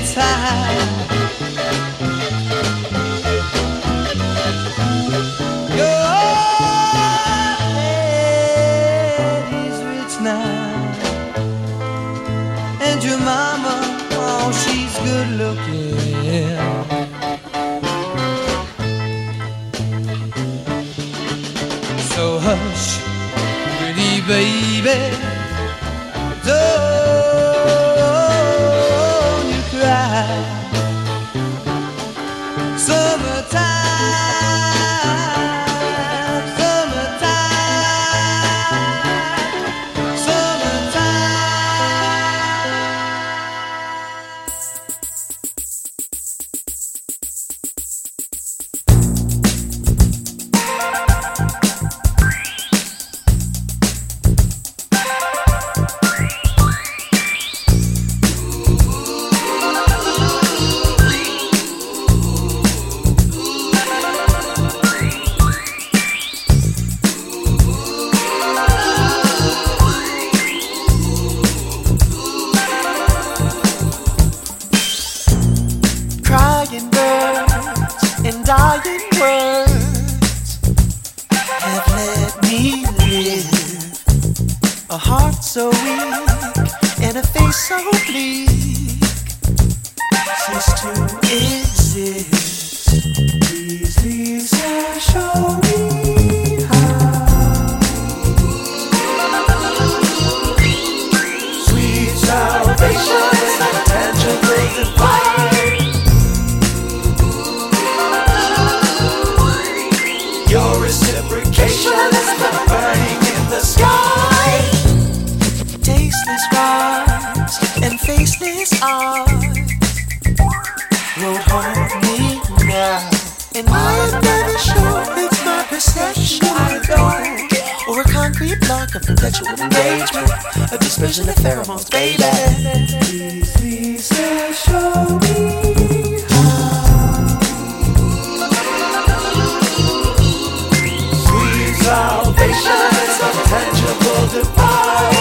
Faceless block of consensual engagement, a dispersion of pheromones, baby. Please, please, please show me. Salvation is a tangible divine.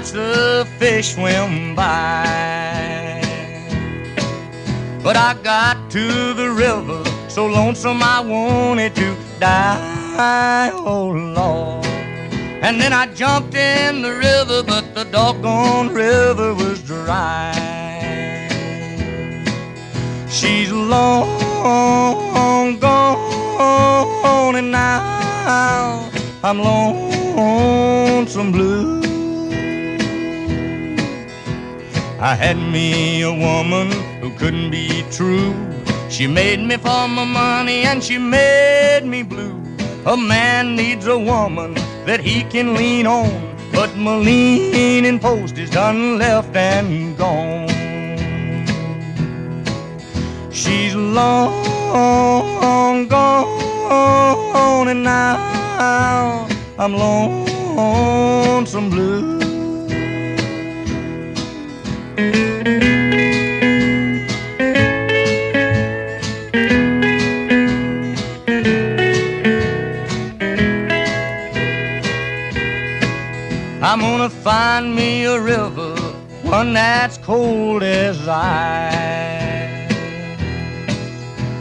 Watch the fish swim by. But I got to the river so lonesome I wanted to die. Oh Lord. And then I jumped in the river, but the doggone river was dry. She's long gone, and now I'm lonesome blue. I had me a woman who couldn't be true. She made me for my money and she made me blue. A man needs a woman that he can lean on, but my leaning post is done left and gone. She's long gone, and now I'm lonesome blue. I'm gonna find me a river, one that's cold as ice.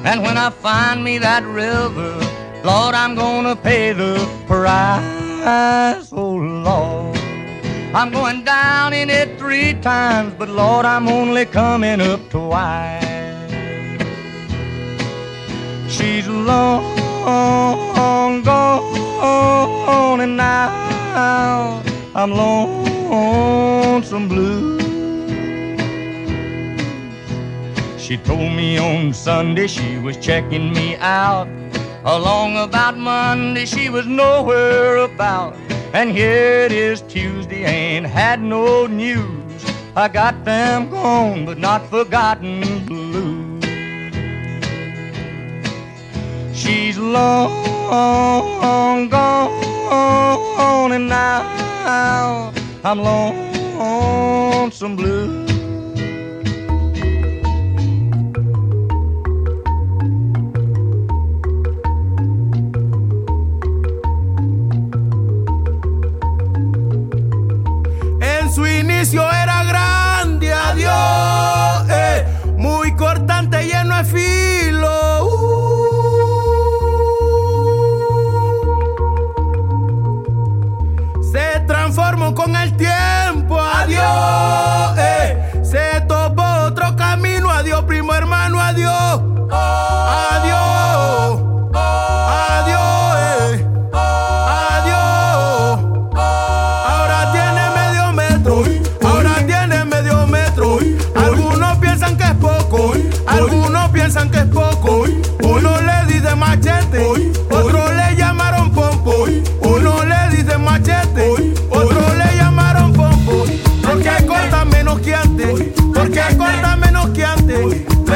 And when I find me that river, Lord, I'm gonna pay the price. Oh, Lord. I'm going down in it three times, but Lord, I'm only coming up twice. She's long gone, and now I'm lonesome blue. She told me on Sunday she was checking me out. Along about Monday she was nowhere about. And here it is Tuesday, ain't had no news. I got them gone, but not forgotten blue. She's long gone, and now I'm lonesome blue. sacrificio era grande.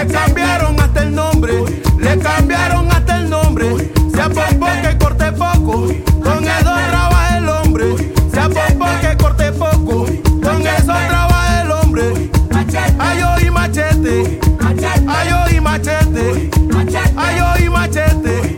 Le cambiaron hasta el nombre, le cambiaron hasta el nombre. Sea pompo que corte poco, con eso trabaja el hombre. Sea pompo que corte poco, con eso trabaja el hombre. Ayo y machete, ayo y machete, ayo y machete,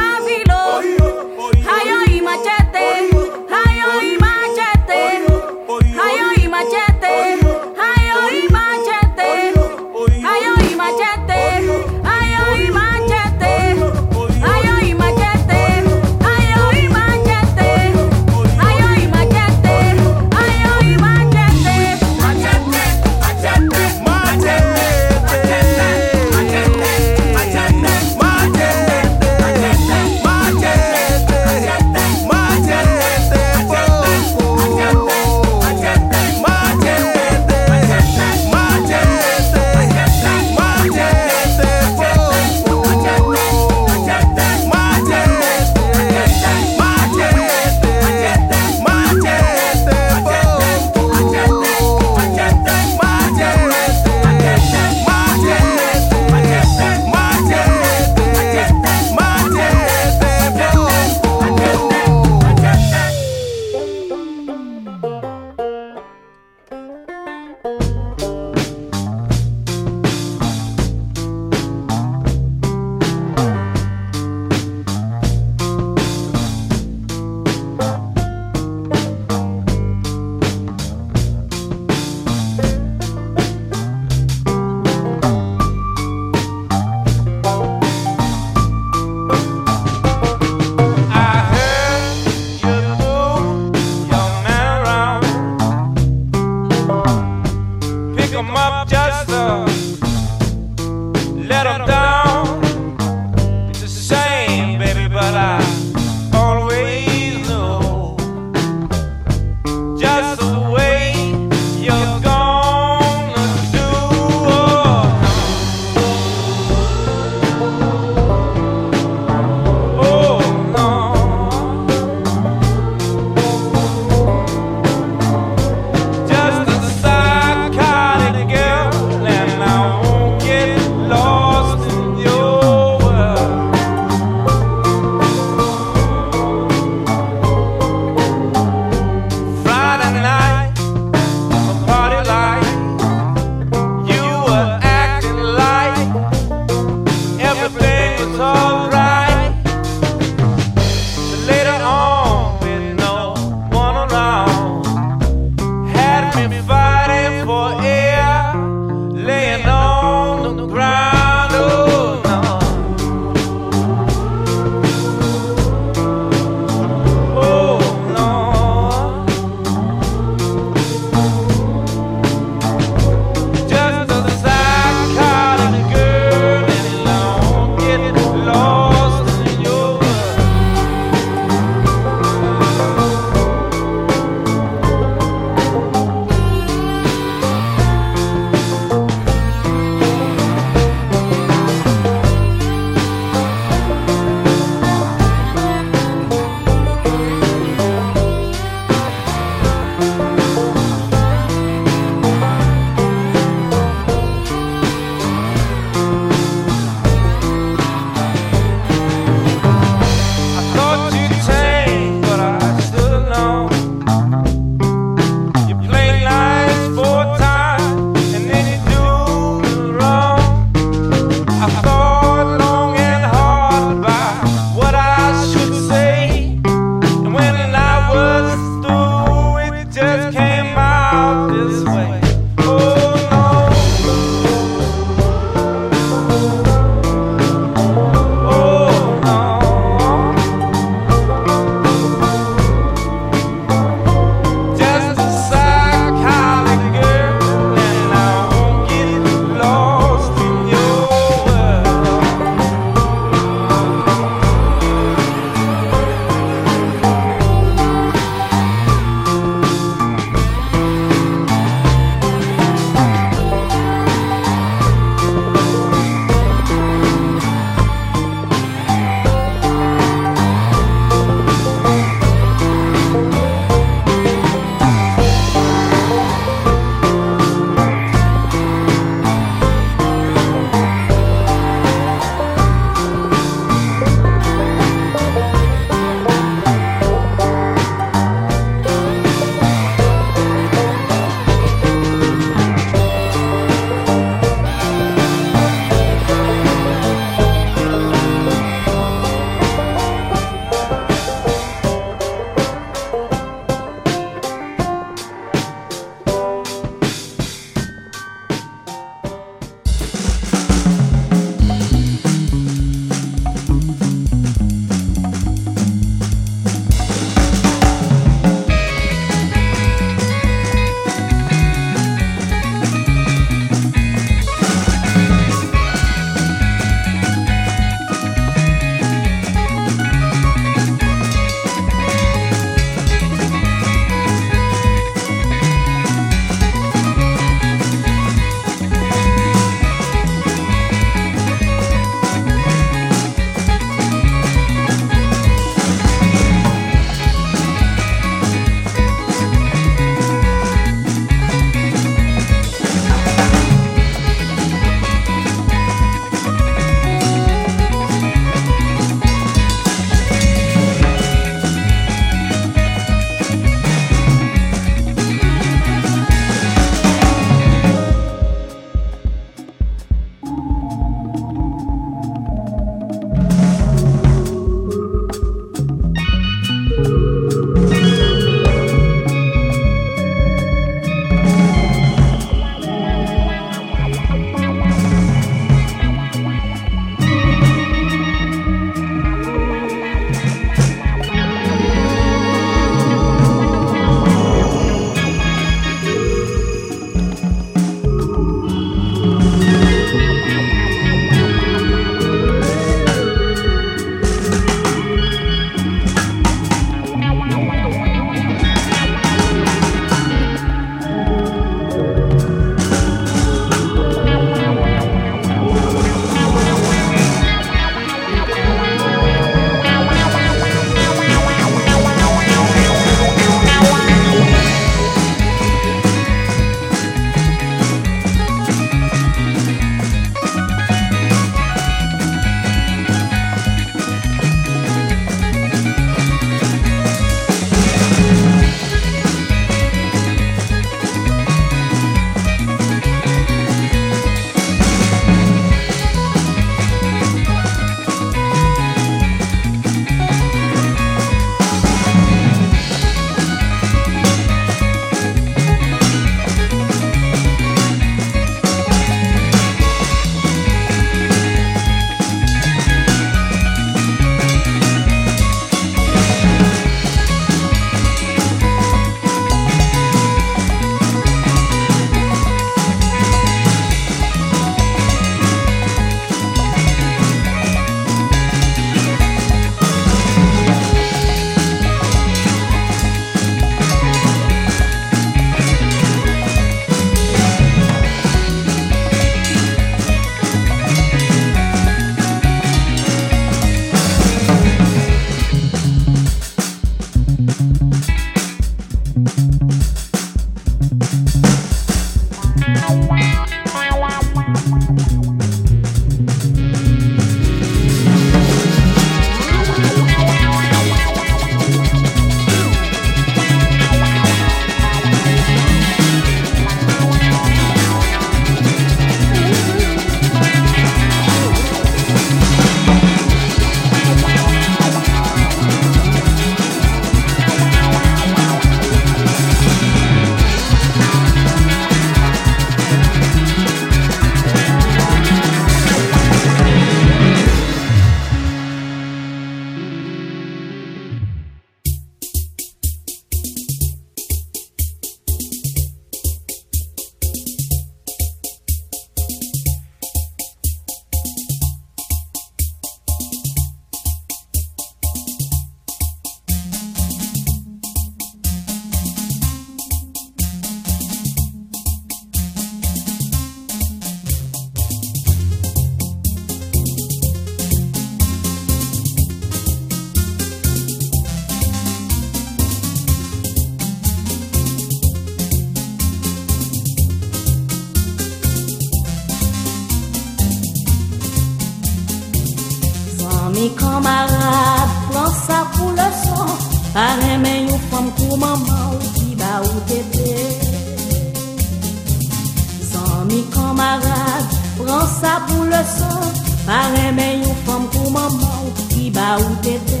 sa pou le san Pa reme yon fom kou maman Ki ba ou tete.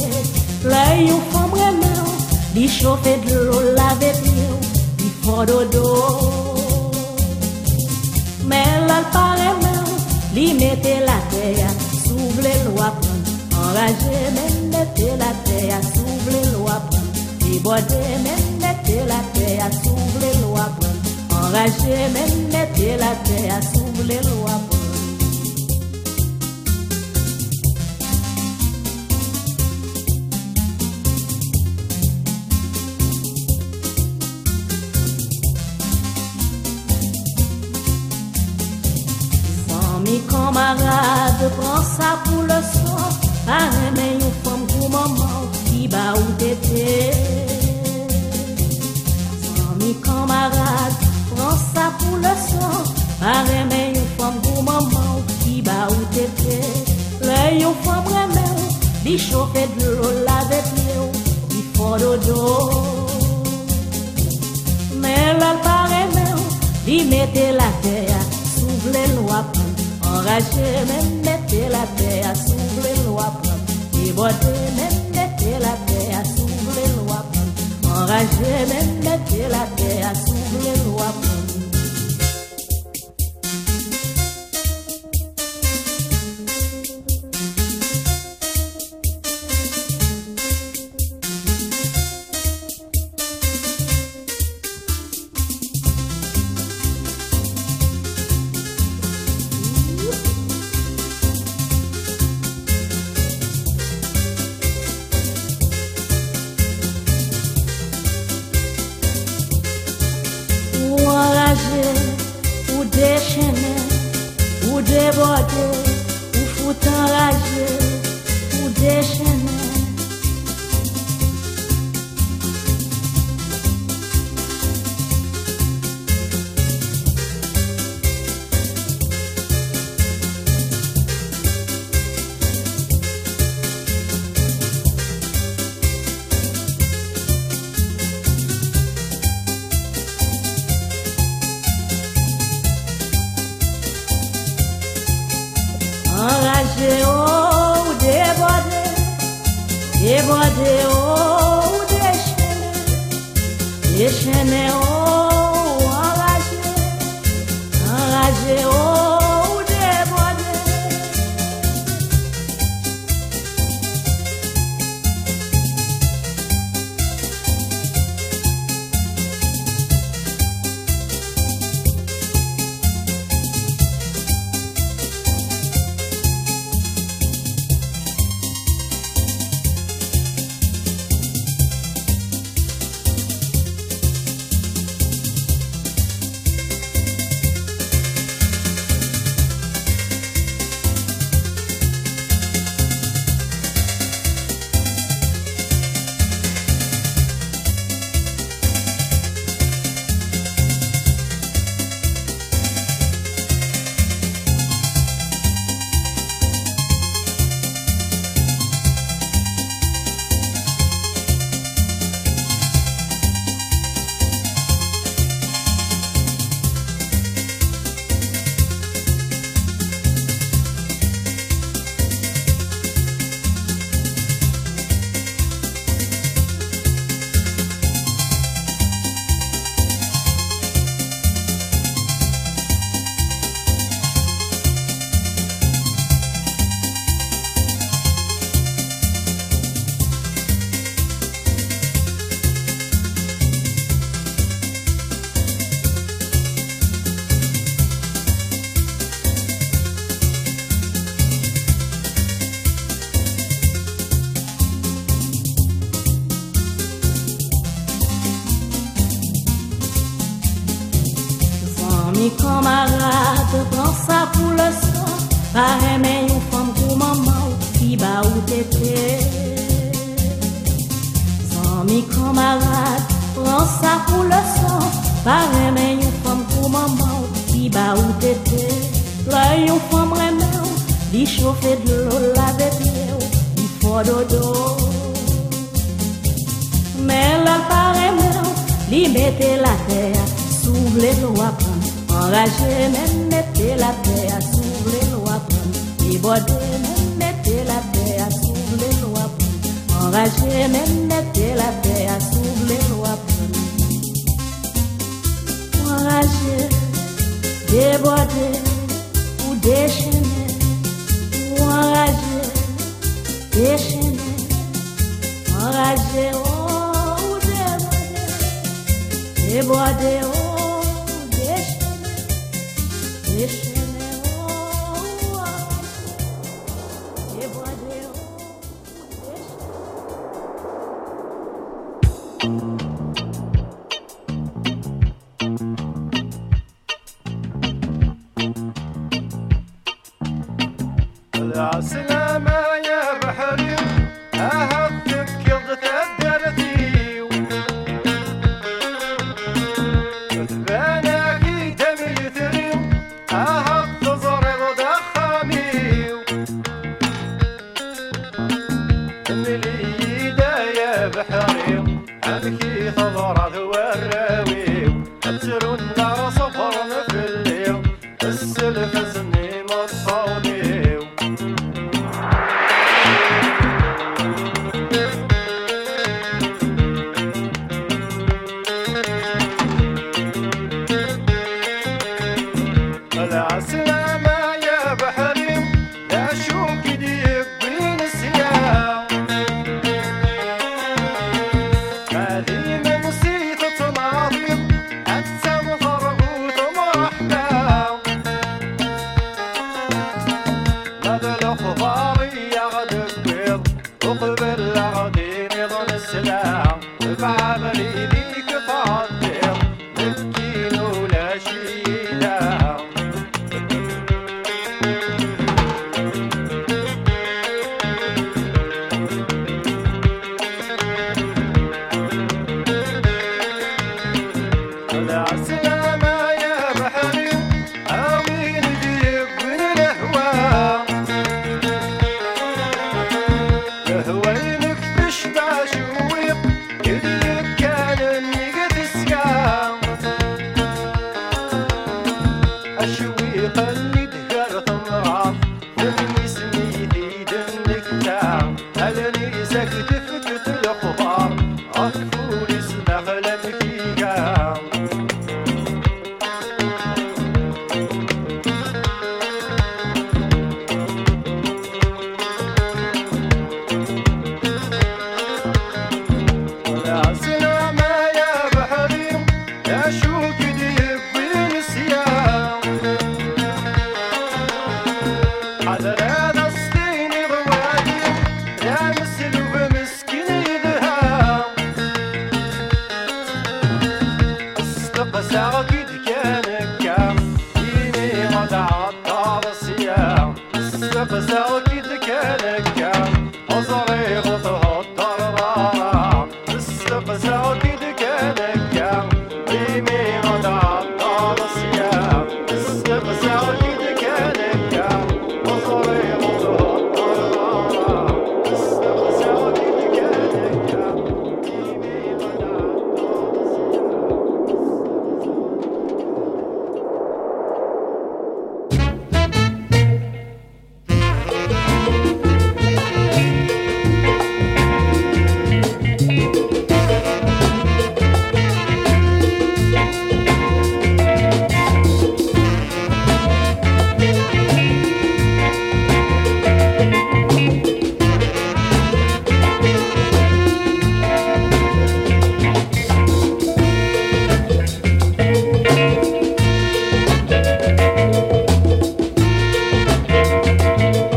Le yon fom reme ou Li chofe dlo lave pli ou Li fododo Men lal pa reme ou Li mete la teya Souvle lwa pran Enraje men mete la teya Souvle lwa pran Ibode men mete la teya Souvle lwa pran Enraje men mete la teya Souvle lwa pran mette la terre sous le loi Enragé, même mette la terre sous le loi Déboté, même mette la terre sous le loi Enragé, même mette la terre sous